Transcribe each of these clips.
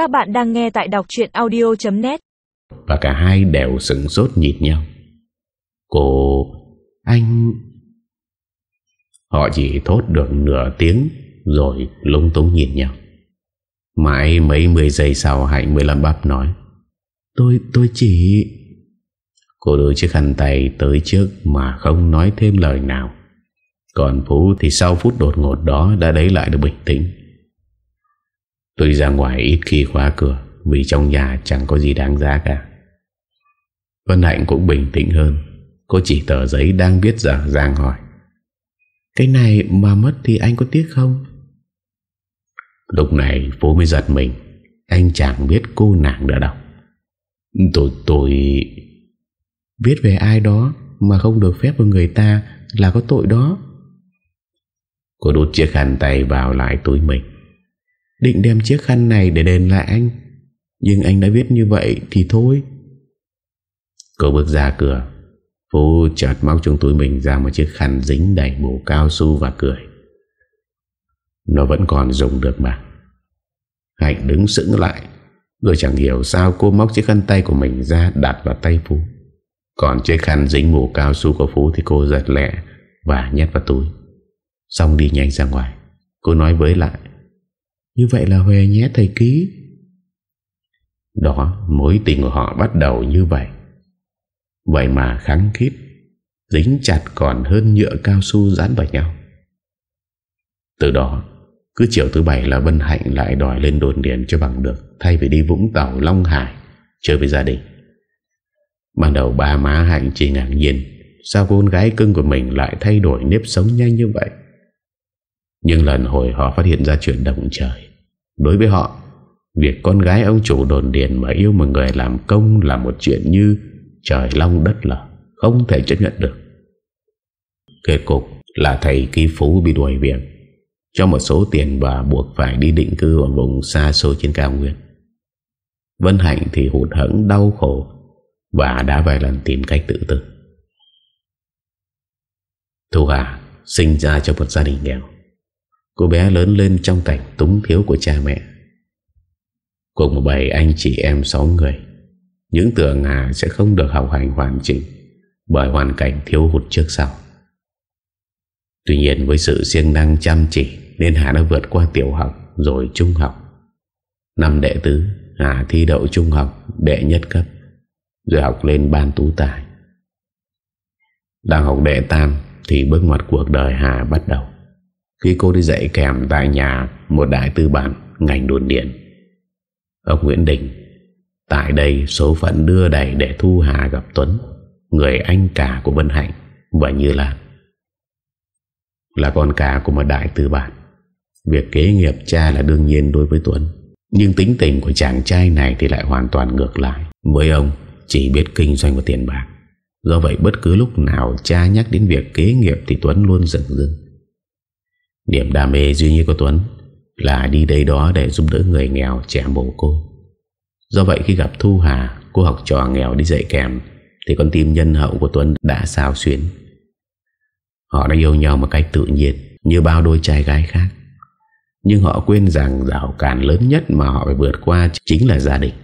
Các bạn đang nghe tại đọc chuyện audio.net Và cả hai đều sừng sốt nhìn nhau. Cô... anh... Họ chỉ thốt được nửa tiếng Rồi lung túng nhìn nhau. Mãi mấy mười giây sau Hạnh mới làm bắp nói Tôi, tôi chỉ... Cô đưa chiếc khăn tay tới trước Mà không nói thêm lời nào. Còn Phú thì sau phút đột ngột đó Đã lấy lại được bình tĩnh. Tôi ra ngoài ít khi khóa cửa Vì trong nhà chẳng có gì đáng giá cả. Vân Hạnh cũng bình tĩnh hơn. Cô chỉ tờ giấy đang viết dở dàng hỏi. Cái này mà mất thì anh có tiếc không? Lúc này Phú mới giật mình. Anh chẳng biết cô nàng đã đọc Tôi, tôi... Viết về ai đó Mà không được phép của người ta Là có tội đó. Cô đút chiếc khăn tay vào lại túi mình. Định đem chiếc khăn này để đền lại anh. Nhưng anh đã viết như vậy Thì thôi. Cô bước ra cửa. Phú chợt móc trong túi mình ra một chiếc khăn dính đầy mù cao su và cười. Nó vẫn còn dùng được mà. Hạnh đứng sững lại. Rồi chẳng hiểu sao cô móc chiếc khăn tay của mình ra đặt vào tay Phú. Còn chiếc khăn dính mù cao su của Phú thì cô giật lẹ và nhét vào túi. Xong đi nhanh ra ngoài. Cô nói với lại như vậy là Huệ nhé thầy ký. Đó, mối tình của họ bắt đầu như vậy. Vậy mà kháng khít, Dính chặt còn hơn nhựa cao su dán vào nhau. Từ đó, Cứ chiều thứ bảy là Vân Hạnh lại đòi lên đồn điện cho bằng được, Thay vì đi Vũng Tàu, Long Hải, Chơi với gia đình. Ban đầu ba má Hạnh chỉ ngạc nhiên, Sao con gái cưng của mình lại thay đổi nếp sống nhanh như vậy? Nhưng lần hồi họ phát hiện ra chuyện động trời Đối với họ, Việc con gái ông chủ đồn điền mà yêu một người làm công là một chuyện như trời long đất lở, Không thể chấp nhận được. Kết cục là thầy ký phú bị đuổi việc. Cho một số tiền và buộc phải đi định cư ở vùng xa xôi trên cao nguyên. Vân Hạnh thì hụt hẫng, đau khổ Và đã vài lần tìm cách tự tử. Thu Hà sinh ra trong một gia đình nghèo. Cô bé lớn lên trong cảnh túng thiếu của cha mẹ. Cùng một bầy anh chị em sáu người, những tưởng Hà sẽ không được học hành hoàn chỉnh Bởi hoàn cảnh thiếu hụt trước sau. Tuy nhiên với sự siêng năng chăm chỉ Nên Hà đã vượt qua tiểu học Rồi trung học. Năm đệ tứ, Hà thi đậu trung học đệ nhất cấp, Rồi học lên ban tú tài. Đang học đệ tam Thì bước ngoặt cuộc đời Hà bắt đầu. Khi cô đi dạy kèm tại nhà Một đại tư bản ngành đồn điện, Ông Nguyễn Đình, Tại đây số phận đưa đẩy để Thu Hà gặp Tuấn, Người anh cả của Vân Hạnh Và Như Lan. Là con cả của một đại tư bản, Việc kế nghiệp cha là đương nhiên đối với Tuấn. Nhưng tính tình của chàng trai này Thì lại hoàn toàn ngược lại. Với ông, chỉ biết kinh doanh và tiền bạc. Do vậy bất cứ lúc nào cha nhắc đến việc kế nghiệp Thì Tuấn luôn dừng dưng. Điểm đam mê duy nhất của Tuấn Là đi đây đó để giúp đỡ người nghèo trẻ mồ côi. Do vậy khi gặp Thu Hà, Cô học trò nghèo đi dạy kèm, Thì con tim nhân hậu của Tuấn đã sao xuyến. Họ đã yêu nhau một cách tự nhiên, Như bao đôi trai gái khác. Nhưng họ quên rằng rào cản lớn nhất mà họ phải vượt qua chính là gia đình.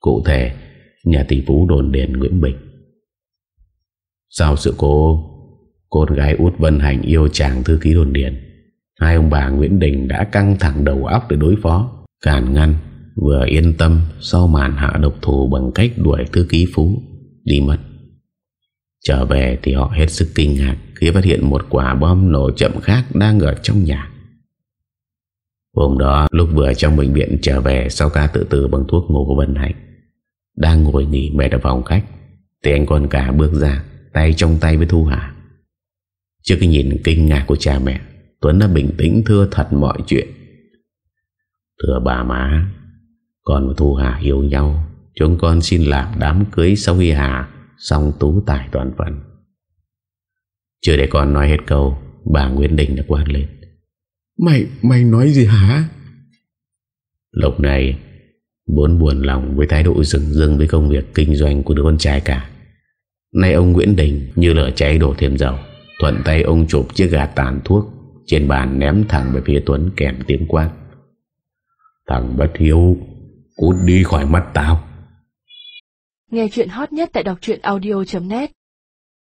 Cụ thể, Nhà tỷ phú đồn đền Nguyễn Bình. Sau sự cố cô gái út Vân Hành yêu chàng thư ký đồn điền. Hai ông bà Nguyễn Đình đã căng thẳng đầu óc để đối phó. Cản ngăn, Vừa yên tâm, Sau màn hạ độc thủ bằng cách đuổi thư ký Phú, Đi mất. Trở về thì họ hết sức kinh ngạc Khi phát hiện một quả bom nổ chậm khác Đang ở trong nhà. Hôm đó, lúc vừa trong bệnh viện trở về Sau ca tự tử bằng thuốc ngủ của Vân Hạnh, Đang ngồi nghỉ mệt ở phòng khách, Thì anh con cả bước ra, Tay trong tay với Thu Hà. Trước cái nhìn kinh ngạc của cha mẹ Tuấn đã bình tĩnh thưa thật mọi chuyện. Thưa bà má con và Thu Hà yêu nhau. Chúng con xin làm đám cưới sau khi Hà Xong tú tài toàn phần Chưa để con nói hết câu Bà Nguyễn Đình đã quát lên. Mày, mày nói gì hả? Lúc này Vốn buồn lòng với thái độ rừng rưng Với công việc kinh doanh của đứa con trai cả. Nay ông Nguyễn Đình Như lửa cháy đổ thêm dầu Thuận tay ông chụp chiếc gà tàn thuốc. Trên bàn ném thẳng về phía Tuấn kèm tiếng quát. Thằng bất hiếu, Cút đi khỏi mắt tao. Nghe chuyện hot nhất tại đọc audio.net